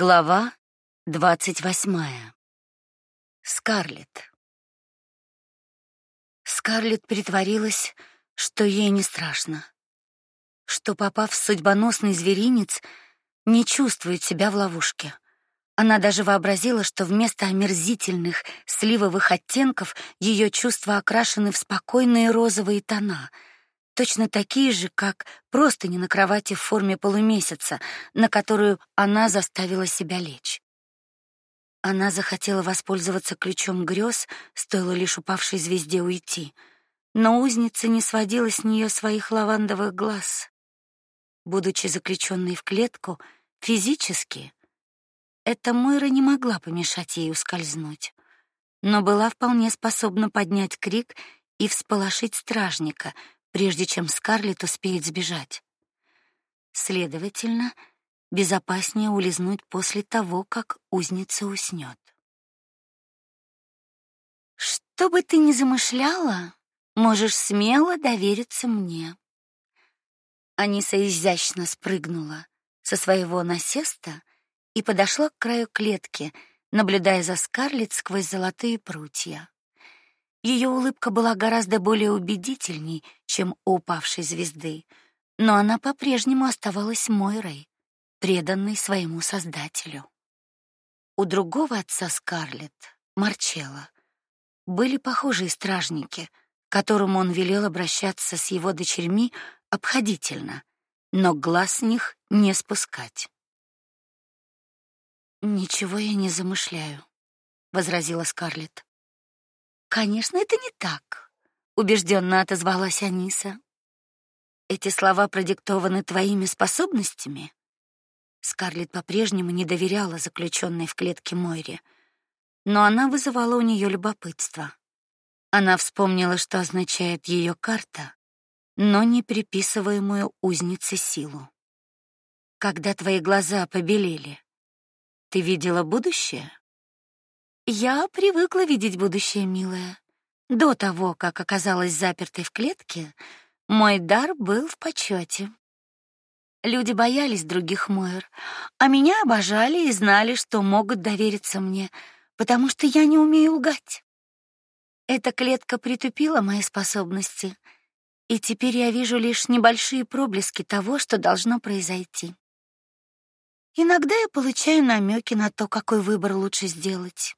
Глава двадцать восьмая. Скарлетт. Скарлетт притворилась, что ей не страшно, что попав в судьбоносный зверинец, не чувствует себя в ловушке. Она даже вообразила, что вместо омерзительных сливовых оттенков ее чувства окрашены в спокойные розовые тона — точно такие же, как просто не на кровати в форме полумесяца, на которую она заставила себя лечь. Она захотела воспользоваться ключом грез, стоило лишь упавшей звезде уйти, но узница не сводила с нее своих лавандовых глаз. Будучи заключенной в клетку, физически эта Мойра не могла помешать ей ускользнуть, но была вполне способна поднять крик и всполошить стражника, прежде чем Скарлетт успеет сбежать. Следовательно, безопаснее улизнуть после того, как узница уснет. Что бы ты ни замышляла, можешь смело довериться мне. Аниса изящно спрыгнула со своего насеста и подошла к краю клетки, наблюдая за Скарлетт сквозь золотые прутья. Ее улыбка была гораздо более убедительней, чем у упавшей звезды, но она по-прежнему оставалась Мойрой, преданной своему создателю. У другого отца Скарлетт, Марчелла, были похожие стражники, которому он велел обращаться с его дочерьми обходительно, но глаз с них не спускать. Ничего я не замышляю, возразила Скарлетт. Конечно, это не так, убежденно отозвалась Аниса. Эти слова продиктованы твоими способностями. Скарлетт по-прежнему не доверяла заключенной в клетке Мойре, но она вызывала у нее любопытство. Она вспомнила, что означает ее карта, но не приписываемую узнице силу. Когда твои глаза побелели, ты видела будущее? Я привыкла видеть будущее, милая. До того, как оказалась запертой в клетке, мой дар был в почете. Люди боялись других Мойр, а меня обожали и знали, что могут довериться мне, потому что я не умею лгать. Эта клетка притупила мои способности, и теперь я вижу лишь небольшие проблески того, что должно произойти. Иногда я получаю намеки на то, какой выбор лучше сделать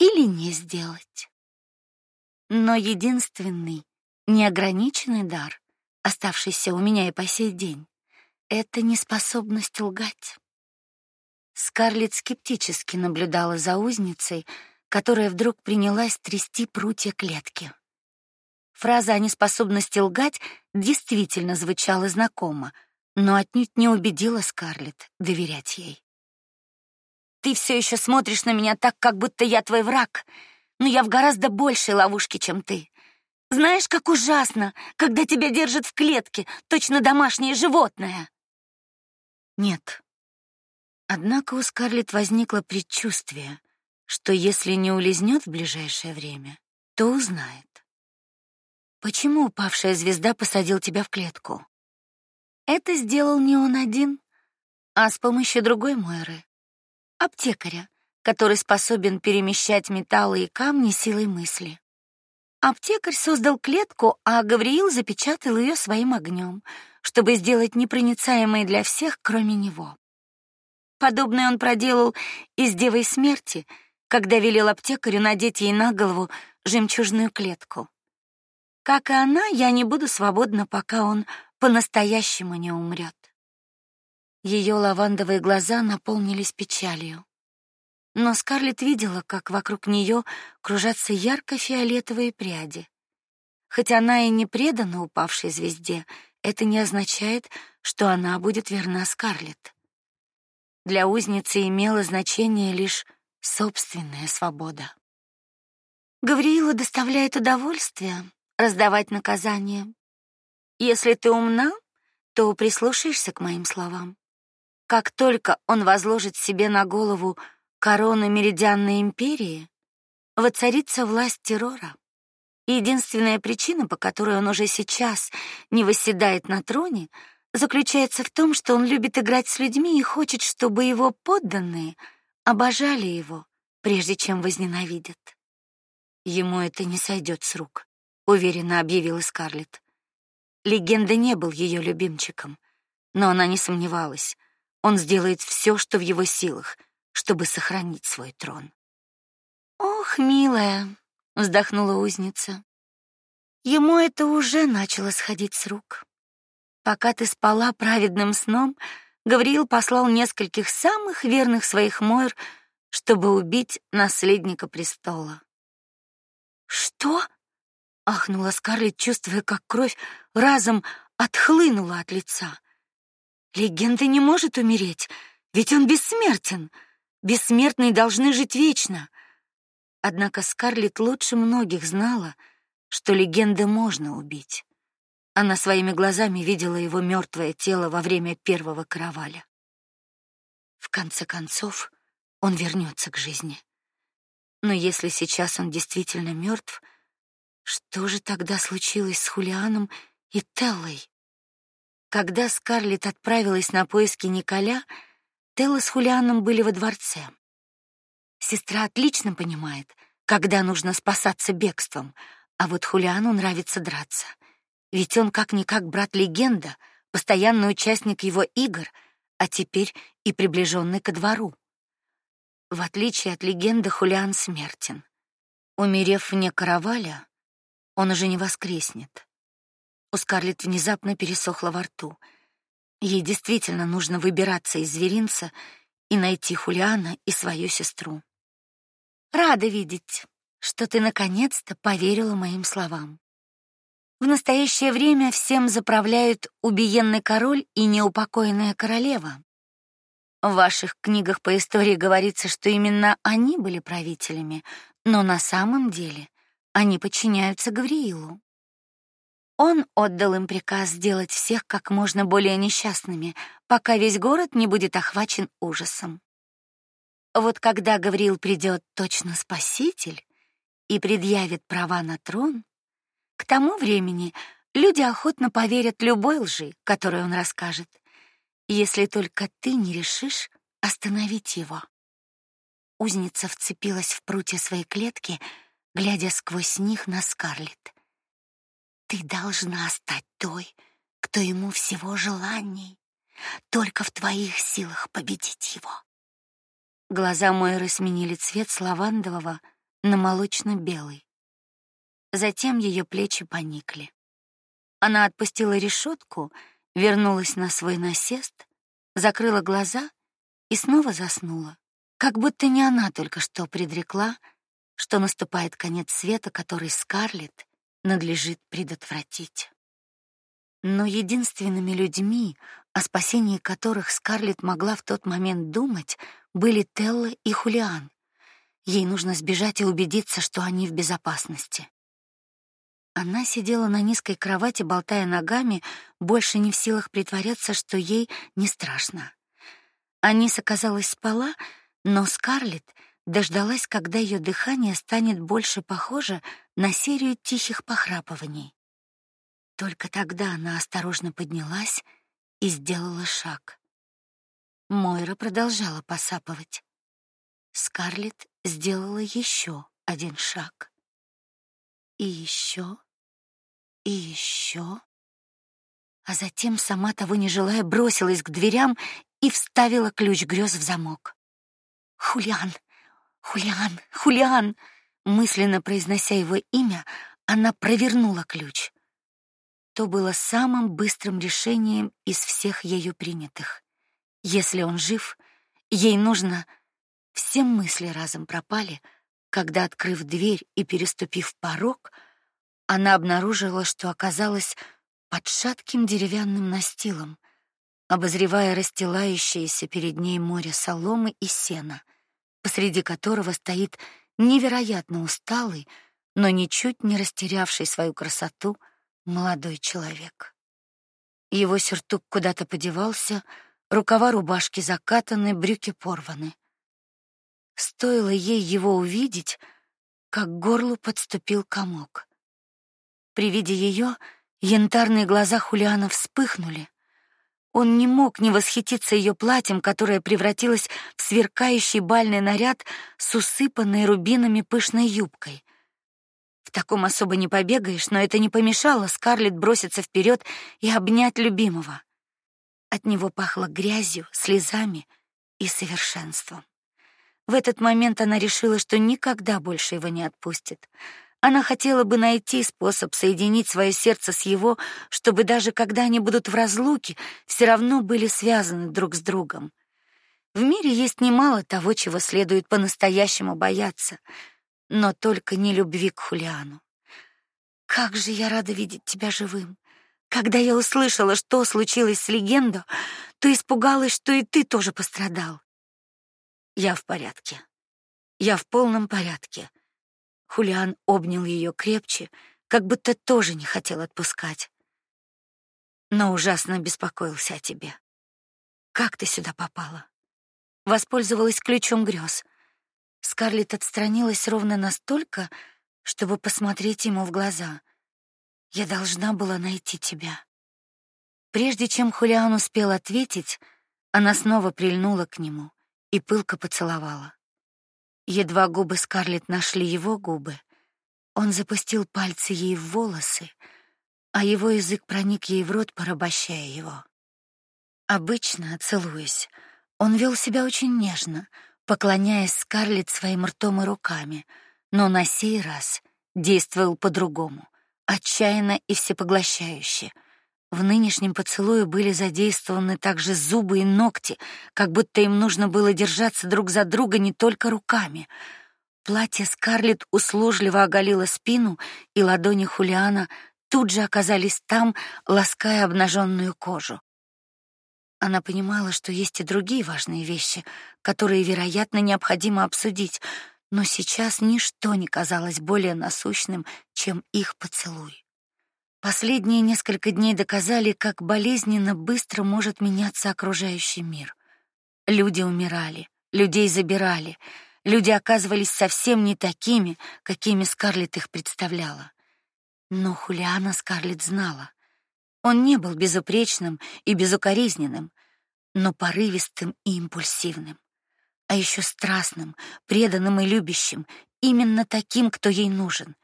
или не сделать. Но единственный неограниченный дар, оставшийся у меня и по сей день, это неспособность лгать. Скарлетт скептически наблюдала за узницей, которая вдруг принялась трясти прутья клетки. Фраза о неспособности лгать действительно звучала знакомо, но отнюдь не убедила Скарлетт доверять ей. Ты все еще смотришь на меня так, как будто я твой враг, но я в гораздо большей ловушке, чем ты. Знаешь, как ужасно, когда тебя держат в клетке, точно домашнее животное. Нет. Однако у Скарлетт возникло предчувствие, что если не улизнет в ближайшее время, то узнает. Почему упавшая звезда посадил тебя в клетку? Это сделал не он один, а с помощью другой Мойры аптекаря, который способен перемещать металлы и камни силой мысли. Аптекарь создал клетку, а Гавриил запечатал ее своим огнем, чтобы сделать непроницаемой для всех, кроме него. Подобное он проделал и с Девой Смерти, когда велел аптекарю надеть ей на голову жемчужную клетку. Как и она, я не буду свободна, пока он по-настоящему не умрет. Ее лавандовые глаза наполнились печалью. Но Скарлетт видела, как вокруг нее кружатся ярко-фиолетовые пряди. Хотя она и не предана упавшей звезде, это не означает, что она будет верна Скарлетт. Для узницы имело значение лишь собственная свобода. Гавриилу доставляет удовольствие раздавать наказания. Если ты умна, то прислушаешься к моим словам. Как только он возложит себе на голову корону меридианной империи, воцарится власть террора. Единственная причина, по которой он уже сейчас не восседает на троне, заключается в том, что он любит играть с людьми и хочет, чтобы его подданные обожали его, прежде чем возненавидят. Ему это не сойдет с рук, уверенно объявила Скарлетт. Легенда не был ее любимчиком, но она не сомневалась. Он сделает все, что в его силах, чтобы сохранить свой трон. Ох, милая, вздохнула узница. Ему это уже начало сходить с рук. Пока ты спала праведным сном, Гавриил послал нескольких самых верных своих мойр, чтобы убить наследника престола. Что? ахнула Скарлетт, чувствуя, как кровь разом отхлынула от лица. Легенда не может умереть, ведь он бессмертен. Бессмертные должны жить вечно. Однако Скарлетт лучше многих знала, что легенды можно убить. Она своими глазами видела его мертвое тело во время первого караваля. В конце концов, он вернется к жизни. Но если сейчас он действительно мертв, что же тогда случилось с Хулианом и Теллой? Когда Скарлетт отправилась на поиски Николя, Телла с Хулианом были во дворце. Сестра отлично понимает, когда нужно спасаться бегством, а вот Хулиану нравится драться. Ведь он как-никак брат-легенда, постоянный участник его игр, а теперь и приближенный ко двору. В отличие от легенды, Хулиан смертен. Умерев вне караваля, он уже не воскреснет. У Скарлетт внезапно пересохло во рту. Ей действительно нужно выбираться из зверинца и найти Хулиана и свою сестру. Рада видеть, что ты наконец-то поверила моим словам. В настоящее время всем заправляют убиенный король и неупокоенная королева. В ваших книгах по истории говорится, что именно они были правителями, но на самом деле они подчиняются Гавриилу. Он отдал им приказ сделать всех как можно более несчастными, пока весь город не будет охвачен ужасом. Вот когда Гавриил придет точно спаситель и предъявит права на трон, к тому времени люди охотно поверят любой лжи, которую он расскажет, если только ты не решишь остановить его. Узница вцепилась в прутья своей клетки, глядя сквозь них на Скарлетт. Ты должна стать той, кто ему всего желаний. Только в твоих силах победить его. Глаза Мойры сменили цвет с лавандового на молочно-белый. Затем ее плечи поникли. Она отпустила решетку, вернулась на свой насест, закрыла глаза и снова заснула, как будто не она только что предрекла, что наступает конец света, который Скарлетт надлежит предотвратить. Но единственными людьми, о спасении которых Скарлетт могла в тот момент думать, были Телла и Хулиан. Ей нужно сбежать и убедиться, что они в безопасности. Она сидела на низкой кровати, болтая ногами, больше не в силах притворяться, что ей не страшно. Аниса, казалось, спала, но Скарлетт дождалась, когда ее дыхание станет больше похоже на серию тихих похрапываний. Только тогда она осторожно поднялась и сделала шаг. Мойра продолжала посапывать. Скарлетт сделала еще один шаг и еще, и еще. А затем, сама того не желая, бросилась к дверям и вставила ключ грез в замок. Хулиан, Хулиан, Хулиан, мысленно произнося его имя, она провернула ключ. То было самым быстрым решением из всех ею принятых. Если он жив, ей нужно все мысли разом пропали, когда, открыв дверь и переступив порог, она обнаружила, что оказалась под шатким деревянным настилом, обозревая расстилающееся перед ней море соломы и сена, посреди которого стоит невероятно усталый, но ничуть не растерявший свою красоту молодой человек. Его сюртук куда-то подевался, рукава рубашки закатаны, брюки порваны. Стоило ей его увидеть, как горлу подступил комок. При виде ее янтарные глаза Хулиана вспыхнули, Он не мог не восхититься ее платьем, которое превратилось в сверкающий бальный наряд с усыпанной рубинами пышной юбкой. В таком особо не побегаешь, но это не помешало Скарлетт броситься вперед и обнять любимого. От него пахло грязью, слезами и совершенством. В этот момент она решила, что никогда больше его не отпустит. Она хотела бы найти способ соединить свое сердце с его, чтобы даже когда они будут в разлуке, все равно были связаны друг с другом. В мире есть немало того, чего следует по-настоящему бояться, но только не любви к Хулиану. Как же я рада видеть тебя живым. Когда я услышала, что случилось с легендой, то испугалась, что и ты тоже пострадал. Я в порядке. Я в полном порядке Хулиан обнял ее крепче, как будто тоже не хотел отпускать. Но ужасно беспокоился о тебе. Как ты сюда попала? Воспользовалась ключом грез. Скарлетт отстранилась ровно настолько, чтобы посмотреть ему в глаза. Я должна была найти тебя. Прежде чем Хулиан успел ответить, она снова прильнула к нему и пылко поцеловала. Едва губы Скарлетт нашли его губы, он запустил пальцы ей в волосы, а его язык проник ей в рот, порабощая его. Обычно, целуясь, он вел себя очень нежно, поклоняясь Скарлетт своим ртом и руками, но на сей раз действовал по-другому, отчаянно и всепоглощающе — в нынешнем поцелуе были задействованы также зубы и ногти, как будто им нужно было держаться друг за друга не только руками. Платье Скарлетт услужливо оголило спину, и ладони Хулиана тут же оказались там, лаская обнаженную кожу. Она понимала, что есть и другие важные вещи, которые, вероятно, необходимо обсудить, но сейчас ничто не казалось более насущным, чем их поцелуй. Последние несколько дней доказали, как болезненно быстро может меняться окружающий мир. Люди умирали, людей забирали, люди оказывались совсем не такими, какими Скарлетт их представляла. Но Хулиана Скарлетт знала. Он не был безупречным и безукоризненным, но порывистым и импульсивным, а еще страстным, преданным и любящим, именно таким, кто ей нужен,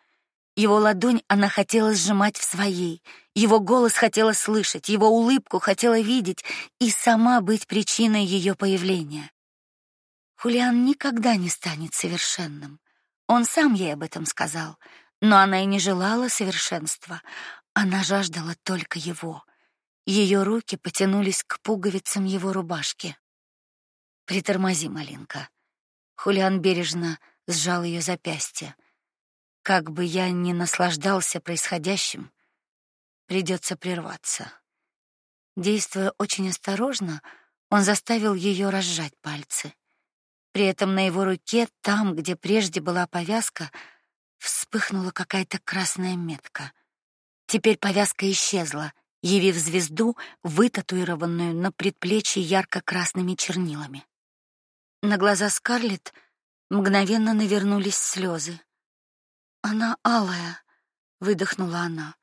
его ладонь она хотела сжимать в своей, его голос хотела слышать, его улыбку хотела видеть и сама быть причиной ее появления. Хулиан никогда не станет совершенным. Он сам ей об этом сказал, но она и не желала совершенства. Она жаждала только его. Ее руки потянулись к пуговицам его рубашки. Притормози, Малинка. Хулиан бережно сжал ее запястье. Как бы я ни наслаждался происходящим, придется прерваться. Действуя очень осторожно, он заставил ее разжать пальцы. При этом на его руке, там, где прежде была повязка, вспыхнула какая-то красная метка. Теперь повязка исчезла, явив звезду, вытатуированную на предплечье ярко-красными чернилами. На глаза Скарлетт мгновенно навернулись слезы. Она алая, выдохнула она.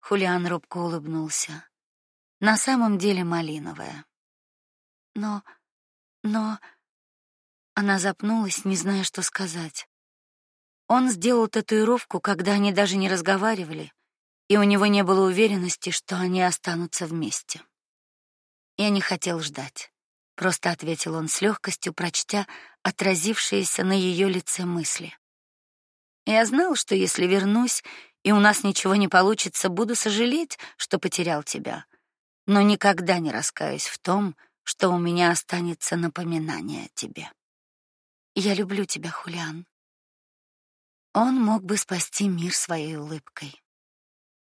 Хулиан робко улыбнулся. На самом деле малиновая. Но но она запнулась, не зная, что сказать. Он сделал татуировку, когда они даже не разговаривали, и у него не было уверенности, что они останутся вместе. Я не хотел ждать, просто ответил он с легкостью, прочтя отразившиеся на ее лице мысли. Я знал, что если вернусь и у нас ничего не получится, буду сожалеть, что потерял тебя, но никогда не раскаюсь в том, что у меня останется напоминание о тебе. Я люблю тебя, Хулиан. Он мог бы спасти мир своей улыбкой.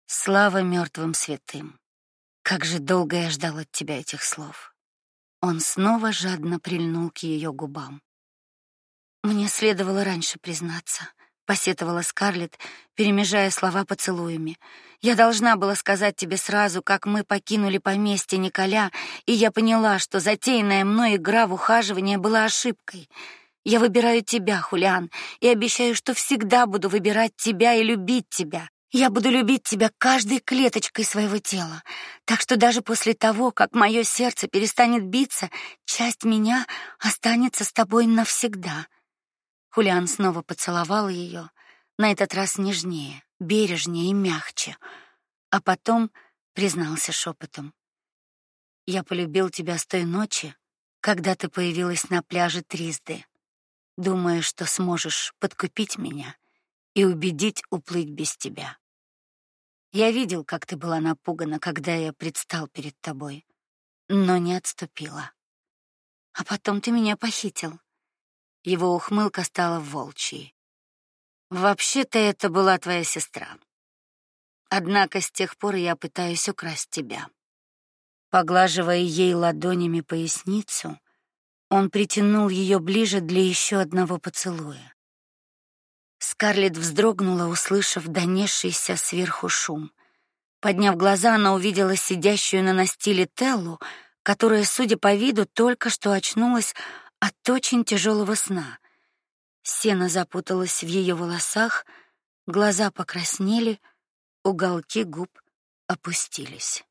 Слава мертвым святым. Как же долго я ждал от тебя этих слов. Он снова жадно прильнул к ее губам. Мне следовало раньше признаться посетовала Скарлетт, перемежая слова поцелуями. Я должна была сказать тебе сразу, как мы покинули поместье Николя, и я поняла, что затеянная мной игра в ухаживание была ошибкой. Я выбираю тебя, Хулиан, и обещаю, что всегда буду выбирать тебя и любить тебя. Я буду любить тебя каждой клеточкой своего тела, так что даже после того, как мое сердце перестанет биться, часть меня останется с тобой навсегда. Хулиан снова поцеловал ее, на этот раз нежнее, бережнее и мягче, а потом признался шепотом: "Я полюбил тебя с той ночи, когда ты появилась на пляже Тризды, думая, что сможешь подкупить меня и убедить уплыть без тебя". Я видел, как ты была напугана, когда я предстал перед тобой, но не отступила. А потом ты меня похитил. Его ухмылка стала волчьей. Вообще-то это была твоя сестра. Однако с тех пор я пытаюсь украсть тебя. Поглаживая ей ладонями поясницу, он притянул ее ближе для еще одного поцелуя. Скарлетт вздрогнула, услышав донесшийся сверху шум. Подняв глаза, она увидела сидящую на настиле Теллу, которая, судя по виду, только что очнулась от очень тяжелого сна. Сено запуталось в ее волосах, глаза покраснели, уголки губ опустились.